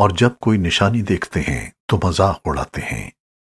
और जब कोई निशानी देखते हैं तो मज़ाक उड़ाते हैं।